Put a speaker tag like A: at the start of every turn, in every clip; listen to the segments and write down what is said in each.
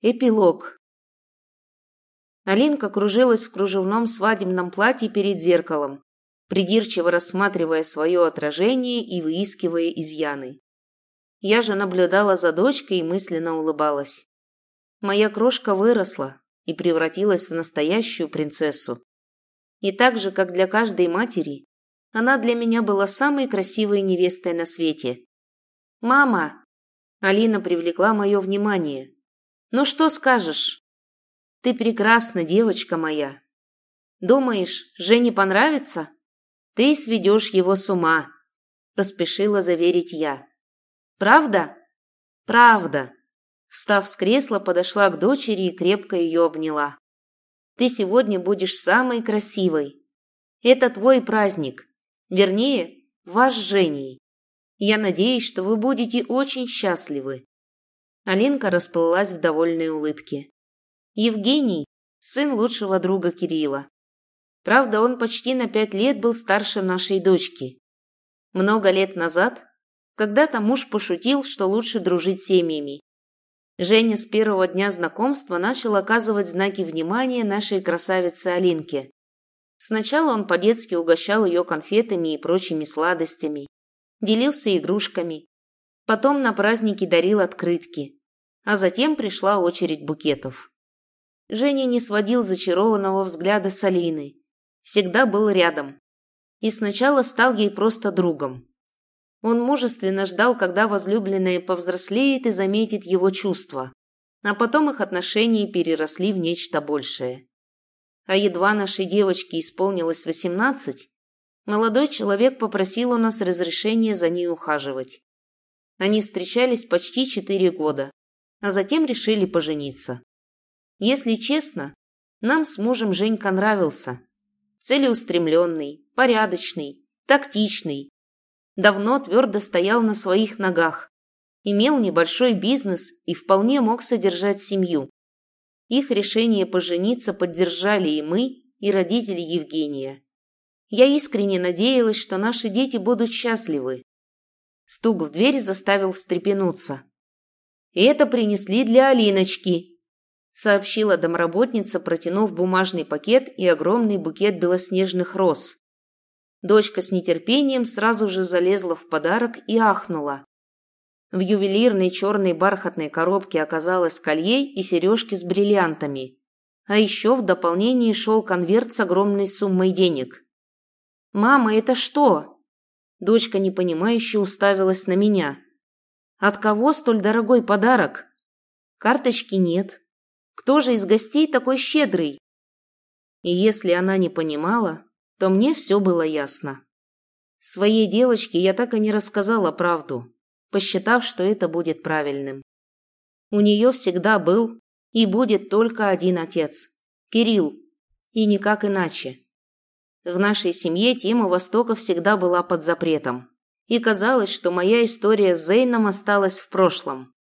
A: Эпилог. Алинка кружилась в кружевном свадебном платье перед зеркалом, придирчиво рассматривая свое отражение и выискивая изъяны. Я же наблюдала за дочкой и мысленно улыбалась. Моя крошка выросла и превратилась в настоящую принцессу. И так же, как для каждой матери, она для меня была самой красивой невестой на свете. «Мама!» Алина привлекла мое внимание – ну что скажешь? Ты прекрасна, девочка моя. Думаешь, Жене понравится? Ты сведешь его с ума, поспешила заверить я. Правда? Правда. Встав с кресла, подошла к дочери и крепко ее обняла. Ты сегодня будешь самой красивой. Это твой праздник. Вернее, ваш Женей. Я надеюсь, что вы будете очень счастливы. Алинка расплылась в довольной улыбке. Евгений – сын лучшего друга Кирилла. Правда, он почти на пять лет был старше нашей дочки. Много лет назад когда-то муж пошутил, что лучше дружить семьями. Женя с первого дня знакомства начал оказывать знаки внимания нашей красавице Алинке. Сначала он по-детски угощал ее конфетами и прочими сладостями, делился игрушками, потом на праздники дарил открытки а затем пришла очередь букетов. Женя не сводил зачарованного взгляда с Алины. Всегда был рядом. И сначала стал ей просто другом. Он мужественно ждал, когда возлюбленная повзрослеет и заметит его чувства. А потом их отношения переросли в нечто большее. А едва нашей девочке исполнилось восемнадцать, молодой человек попросил у нас разрешения за ней ухаживать. Они встречались почти четыре года а затем решили пожениться. Если честно, нам с мужем Женька нравился. Целеустремленный, порядочный, тактичный. Давно твердо стоял на своих ногах. Имел небольшой бизнес и вполне мог содержать семью. Их решение пожениться поддержали и мы, и родители Евгения. Я искренне надеялась, что наши дети будут счастливы. Стук в дверь заставил встрепенуться. «Это принесли для Алиночки», – сообщила домработница, протянув бумажный пакет и огромный букет белоснежных роз. Дочка с нетерпением сразу же залезла в подарок и ахнула. В ювелирной черной бархатной коробке оказалось колье и сережки с бриллиантами. А еще в дополнение шел конверт с огромной суммой денег. «Мама, это что?» Дочка непонимающе уставилась на меня. От кого столь дорогой подарок? Карточки нет. Кто же из гостей такой щедрый? И если она не понимала, то мне все было ясно. Своей девочке я так и не рассказала правду, посчитав, что это будет правильным. У нее всегда был и будет только один отец – Кирилл, и никак иначе. В нашей семье тема Востока всегда была под запретом и казалось, что моя история с Зейном осталась в прошлом.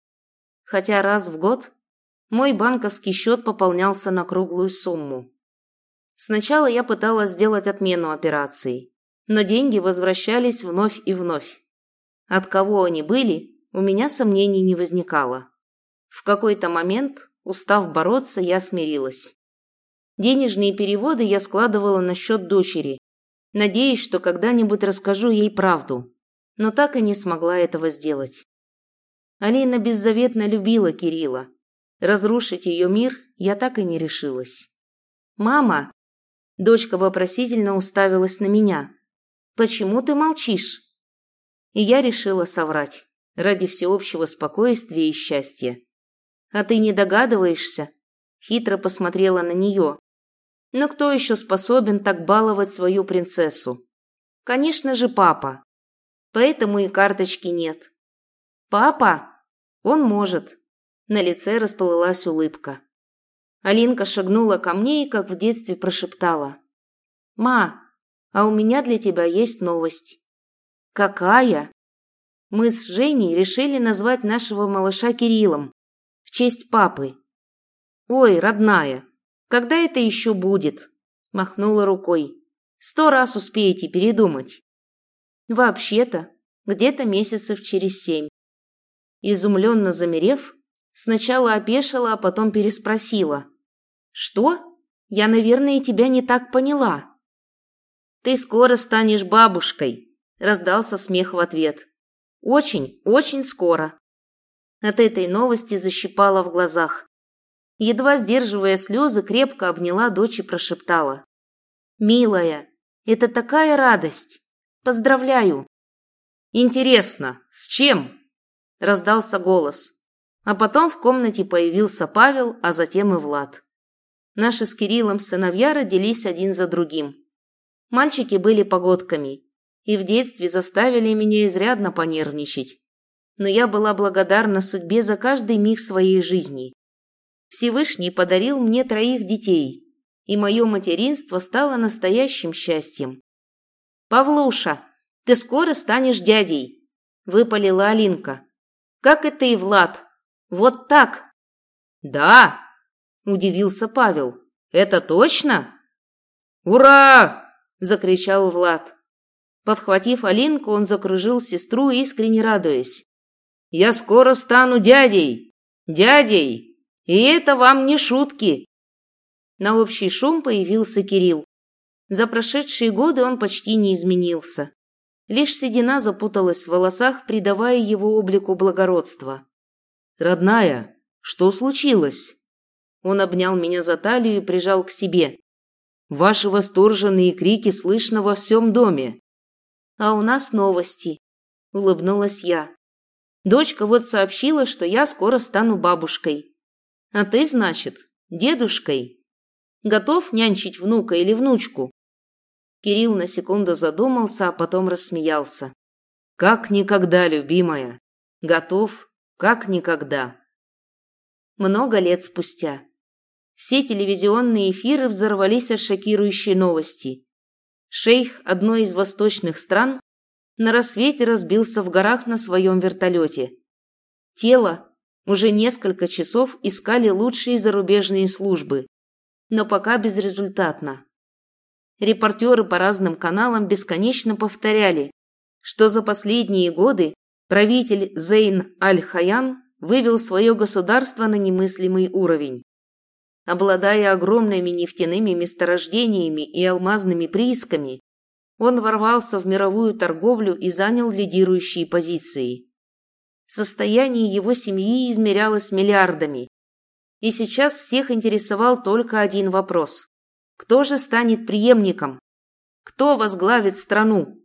A: Хотя раз в год мой банковский счет пополнялся на круглую сумму. Сначала я пыталась сделать отмену операции, но деньги возвращались вновь и вновь. От кого они были, у меня сомнений не возникало. В какой-то момент, устав бороться, я смирилась. Денежные переводы я складывала на счет дочери, надеясь, что когда-нибудь расскажу ей правду но так и не смогла этого сделать. Алина беззаветно любила Кирилла. Разрушить ее мир я так и не решилась. «Мама!» Дочка вопросительно уставилась на меня. «Почему ты молчишь?» И я решила соврать, ради всеобщего спокойствия и счастья. «А ты не догадываешься?» Хитро посмотрела на нее. «Но кто еще способен так баловать свою принцессу?» «Конечно же, папа поэтому и карточки нет. Папа? Он может. На лице расплылась улыбка. Алинка шагнула ко мне и, как в детстве, прошептала. «Ма, а у меня для тебя есть новость». «Какая?» Мы с Женей решили назвать нашего малыша Кириллом в честь папы. «Ой, родная, когда это еще будет?» Махнула рукой. «Сто раз успеете передумать». Вообще-то, где-то месяцев через семь. Изумленно замерев, Сначала опешила, а потом переспросила. «Что? Я, наверное, тебя не так поняла». «Ты скоро станешь бабушкой», – раздался смех в ответ. «Очень, очень скоро». От этой новости защипала в глазах. Едва сдерживая слезы, крепко обняла дочь и прошептала. «Милая, это такая радость! Поздравляю!» «Интересно, с чем?» – раздался голос. А потом в комнате появился Павел, а затем и Влад. Наши с Кириллом сыновья родились один за другим. Мальчики были погодками и в детстве заставили меня изрядно понервничать. Но я была благодарна судьбе за каждый миг своей жизни. Всевышний подарил мне троих детей, и мое материнство стало настоящим счастьем. «Павлуша, ты скоро станешь дядей!» – выпалила Алинка. «Как это и Влад!» Вот так. Да, удивился Павел. Это точно? Ура! закричал Влад. Подхватив Алинку, он закружил сестру, искренне радуясь. Я скоро стану дядей. Дядей. И это вам не шутки. На общий шум появился Кирилл. За прошедшие годы он почти не изменился. Лишь седина запуталась в волосах, придавая его облику благородства. «Родная, что случилось?» Он обнял меня за талию и прижал к себе. «Ваши восторженные крики слышно во всем доме». «А у нас новости», – улыбнулась я. «Дочка вот сообщила, что я скоро стану бабушкой. А ты, значит, дедушкой. Готов нянчить внука или внучку?» Кирилл на секунду задумался, а потом рассмеялся. «Как никогда, любимая. Готов как никогда. Много лет спустя. Все телевизионные эфиры взорвались от шокирующей новости. Шейх одной из восточных стран на рассвете разбился в горах на своем вертолете. Тело уже несколько часов искали лучшие зарубежные службы, но пока безрезультатно. Репортеры по разным каналам бесконечно повторяли, что за последние годы правитель Зейн Аль-Хаян вывел свое государство на немыслимый уровень. Обладая огромными нефтяными месторождениями и алмазными приисками, он ворвался в мировую торговлю и занял лидирующие позиции. Состояние его семьи измерялось миллиардами. И сейчас всех интересовал только один вопрос. Кто же станет преемником? Кто возглавит страну?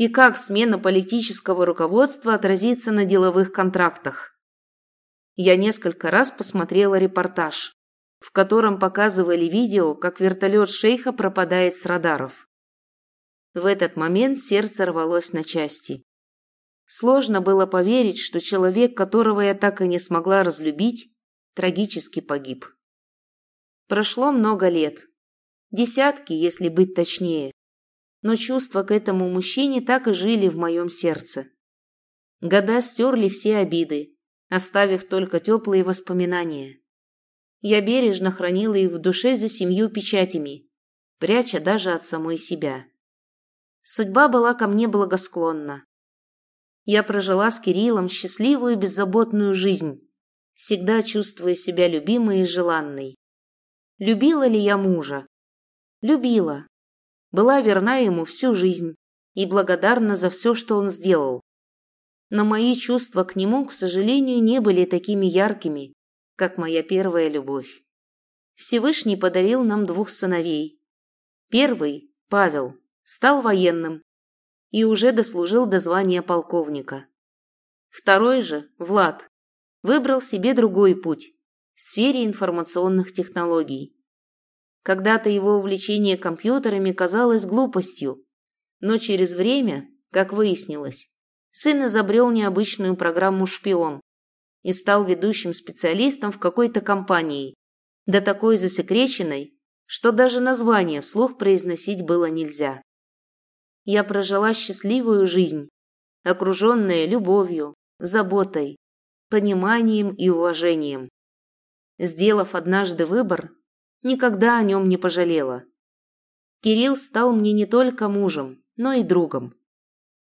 A: и как смена политического руководства отразится на деловых контрактах. Я несколько раз посмотрела репортаж, в котором показывали видео, как вертолет шейха пропадает с радаров. В этот момент сердце рвалось на части. Сложно было поверить, что человек, которого я так и не смогла разлюбить, трагически погиб. Прошло много лет. Десятки, если быть точнее но чувства к этому мужчине так и жили в моем сердце. Года стерли все обиды, оставив только теплые воспоминания. Я бережно хранила их в душе за семью печатями, пряча даже от самой себя. Судьба была ко мне благосклонна. Я прожила с Кириллом счастливую и беззаботную жизнь, всегда чувствуя себя любимой и желанной. Любила ли я мужа? Любила, была верна ему всю жизнь и благодарна за все, что он сделал. Но мои чувства к нему, к сожалению, не были такими яркими, как моя первая любовь. Всевышний подарил нам двух сыновей. Первый, Павел, стал военным и уже дослужил до звания полковника. Второй же, Влад, выбрал себе другой путь в сфере информационных технологий. Когда-то его увлечение компьютерами казалось глупостью, но через время, как выяснилось, сын изобрел необычную программу «Шпион» и стал ведущим специалистом в какой-то компании, да такой засекреченной, что даже название вслух произносить было нельзя. Я прожила счастливую жизнь, окруженная любовью, заботой, пониманием и уважением. Сделав однажды выбор, никогда о нем не пожалела. Кирилл стал мне не только мужем, но и другом.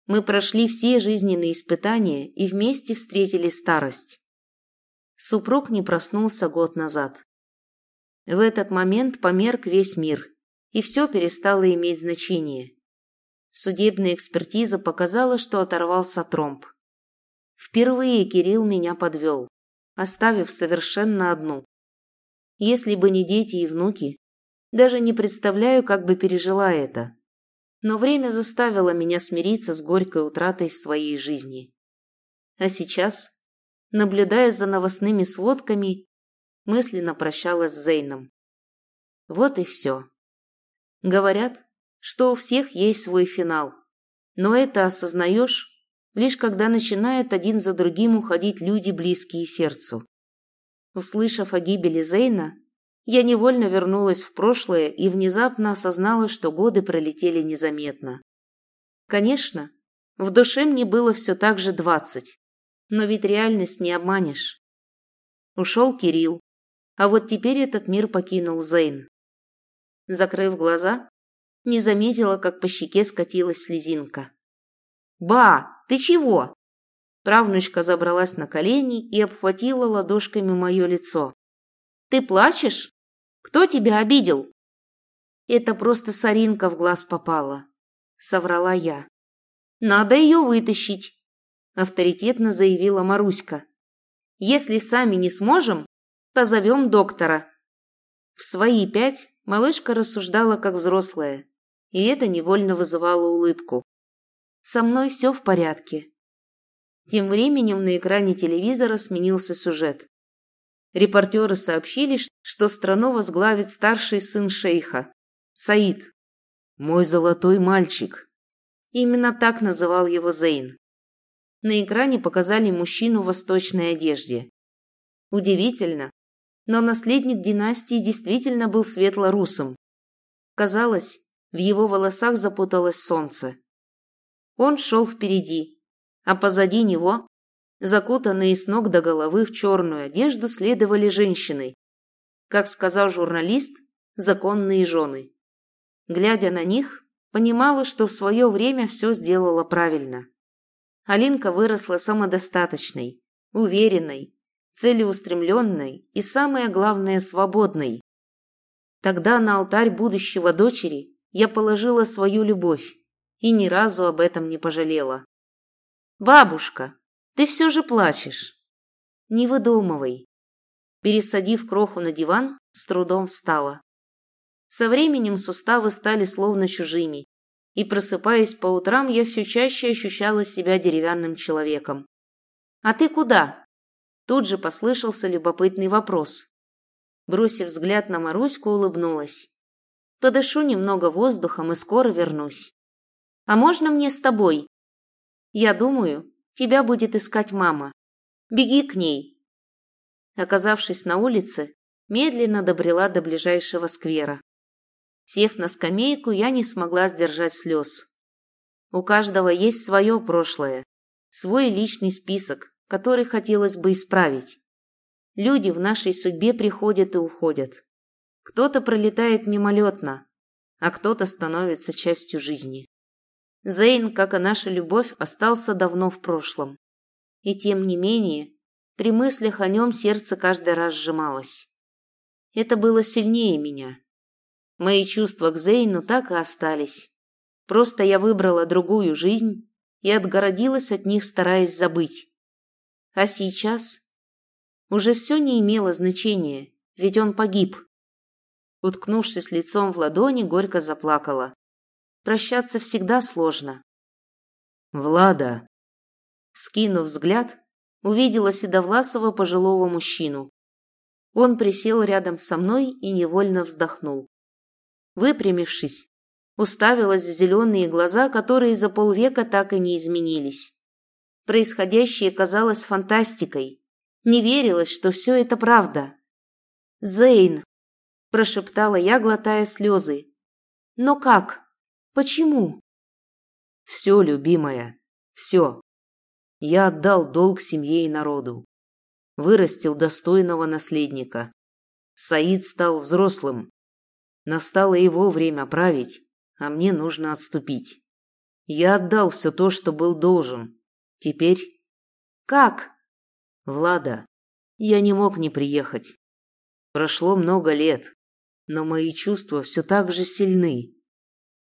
A: Мы прошли все жизненные испытания и вместе встретили старость. Супруг не проснулся год назад. В этот момент померк весь мир, и все перестало иметь значение. Судебная экспертиза показала, что оторвался тромб. Впервые Кирилл меня подвел, оставив совершенно одну. Если бы не дети и внуки, даже не представляю, как бы пережила это. Но время заставило меня смириться с горькой утратой в своей жизни. А сейчас, наблюдая за новостными сводками, мысленно прощалась с Зейном. Вот и все. Говорят, что у всех есть свой финал, но это осознаешь, лишь когда начинают один за другим уходить люди, близкие сердцу. Услышав о гибели Зейна, я невольно вернулась в прошлое и внезапно осознала, что годы пролетели незаметно. Конечно, в душе мне было все так же двадцать, но ведь реальность не обманешь. Ушел Кирилл, а вот теперь этот мир покинул Зейн. Закрыв глаза, не заметила, как по щеке скатилась слезинка. «Ба, ты чего?» Правнучка забралась на колени и обхватила ладошками мое лицо. «Ты плачешь?» Кто тебя обидел?» «Это просто соринка в глаз попала», — соврала я. «Надо ее вытащить», — авторитетно заявила Маруська. «Если сами не сможем, позовем доктора». В свои пять малышка рассуждала как взрослая, и это невольно вызывало улыбку. «Со мной все в порядке». Тем временем на экране телевизора сменился сюжет. Репортеры сообщили, что страну возглавит старший сын шейха – Саид. «Мой золотой мальчик». Именно так называл его Зейн. На экране показали мужчину в восточной одежде. Удивительно, но наследник династии действительно был светло-русым. Казалось, в его волосах запуталось солнце. Он шел впереди, а позади него Закутанные с ног до головы в черную одежду следовали женщины. Как сказал журналист, законные жены. Глядя на них, понимала, что в свое время все сделала правильно. Алинка выросла самодостаточной, уверенной, целеустремленной и, самое главное, свободной. Тогда на алтарь будущего дочери я положила свою любовь и ни разу об этом не пожалела. «Бабушка, ты все же плачешь. Не выдумывай. Пересадив кроху на диван, с трудом встала. Со временем суставы стали словно чужими, и, просыпаясь по утрам, я все чаще ощущала себя деревянным человеком. «А ты куда?» Тут же послышался любопытный вопрос. Бросив взгляд на Маруську, улыбнулась. «Подышу немного воздухом и скоро вернусь». «А можно мне с тобой?» «Я думаю, Тебя будет искать мама. Беги к ней. Оказавшись на улице, медленно добрела до ближайшего сквера. Сев на скамейку, я не смогла сдержать слез. У каждого есть свое прошлое, свой личный список, который хотелось бы исправить. Люди в нашей судьбе приходят и уходят. Кто-то пролетает мимолетно, а кто-то становится частью жизни. Зейн, как и наша любовь, остался давно в прошлом. И тем не менее, при мыслях о нем сердце каждый раз сжималось. Это было сильнее меня. Мои чувства к Зейну так и остались. Просто я выбрала другую жизнь и отгородилась от них, стараясь забыть. А сейчас уже все не имело значения, ведь он погиб. Уткнувшись лицом в ладони, горько заплакала. Прощаться всегда сложно. «Влада!» Скинув взгляд, увидела седовласого пожилого мужчину. Он присел рядом со мной и невольно вздохнул. Выпрямившись, уставилась в зеленые глаза, которые за полвека так и не изменились. Происходящее казалось фантастикой. Не верилось, что все это правда. «Зейн!» – прошептала я, глотая слезы. «Но как?» Почему? Все, любимая, все. Я отдал долг семье и народу. Вырастил достойного наследника. Саид стал взрослым. Настало его время править, а мне нужно отступить. Я отдал все то, что был должен. Теперь... Как? Влада, Я не мог не приехать. Прошло много лет, но мои чувства все так же сильны.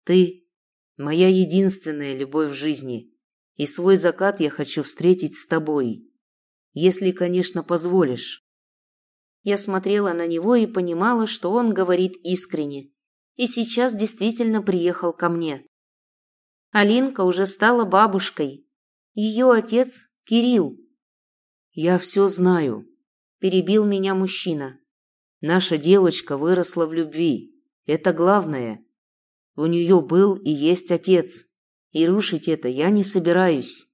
A: Ты – моя единственная любовь в жизни, и свой закат я хочу встретить с тобой, если, конечно, позволишь. Я смотрела на него и понимала, что он говорит искренне, и сейчас действительно приехал ко мне. Алинка уже стала бабушкой. Ее отец – Кирилл. «Я все знаю», – перебил меня мужчина. «Наша девочка выросла в любви. Это главное. У нее был и есть отец, и рушить это я не собираюсь».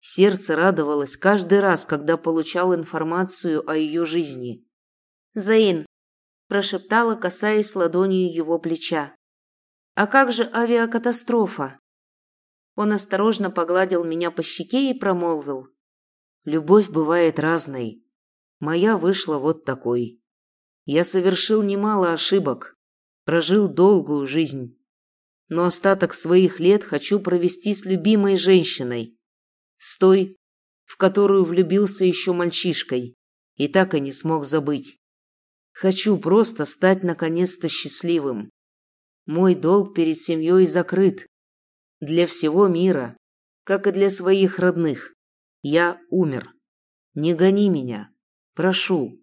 A: Сердце радовалось каждый раз, когда получал информацию о ее жизни. «Заин, прошептала, касаясь ладонью его плеча. «А как же авиакатастрофа?» Он осторожно погладил меня по щеке и промолвил. «Любовь бывает разной. Моя вышла вот такой. Я совершил немало ошибок, прожил долгую жизнь. Но остаток своих лет хочу провести с любимой женщиной, с той, в которую влюбился еще мальчишкой, и так и не смог забыть. Хочу просто стать наконец-то счастливым. Мой долг перед семьей закрыт. Для всего мира, как и для своих родных. Я умер. Не гони меня. Прошу.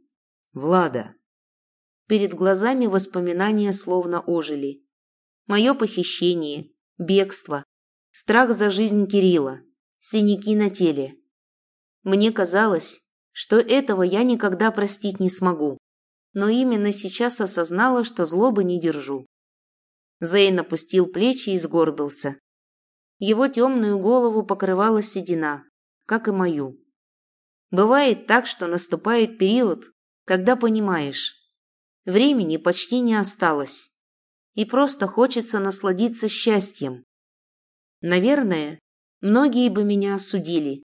A: Влада. Перед глазами воспоминания словно ожили. Мое похищение, бегство, страх за жизнь Кирилла, синяки на теле. Мне казалось, что этого я никогда простить не смогу но именно сейчас осознала, что злобы не держу. Зейн опустил плечи и сгорбился. Его темную голову покрывала седина, как и мою. Бывает так, что наступает период, когда понимаешь, времени почти не осталось, и просто хочется насладиться счастьем. Наверное, многие бы меня осудили,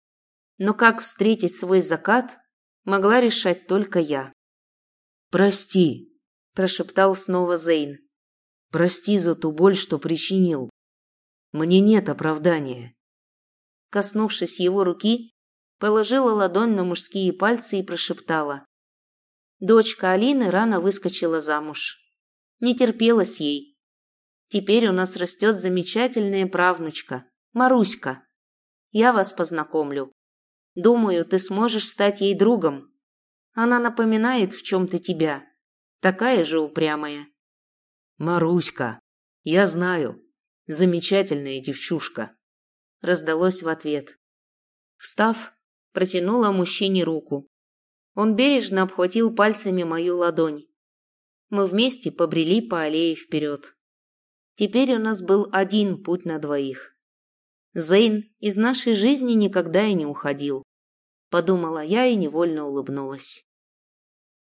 A: но как встретить свой закат, могла решать только я. «Прости», – прошептал снова Зейн. «Прости за ту боль, что причинил. Мне нет оправдания». Коснувшись его руки, положила ладонь на мужские пальцы и прошептала. Дочка Алины рано выскочила замуж. Не терпелась ей. Теперь у нас растет замечательная правнучка, Маруська. Я вас познакомлю. Думаю, ты сможешь стать ей другом. Она напоминает в чем-то тебя. Такая же упрямая. Маруська, я знаю. Замечательная девчушка. Раздалось в ответ. Встав, протянула мужчине руку. Он бережно обхватил пальцами мою ладонь. Мы вместе побрели по аллее вперед. Теперь у нас был один путь на двоих. Зейн из нашей жизни никогда и не уходил подумала я и невольно улыбнулась.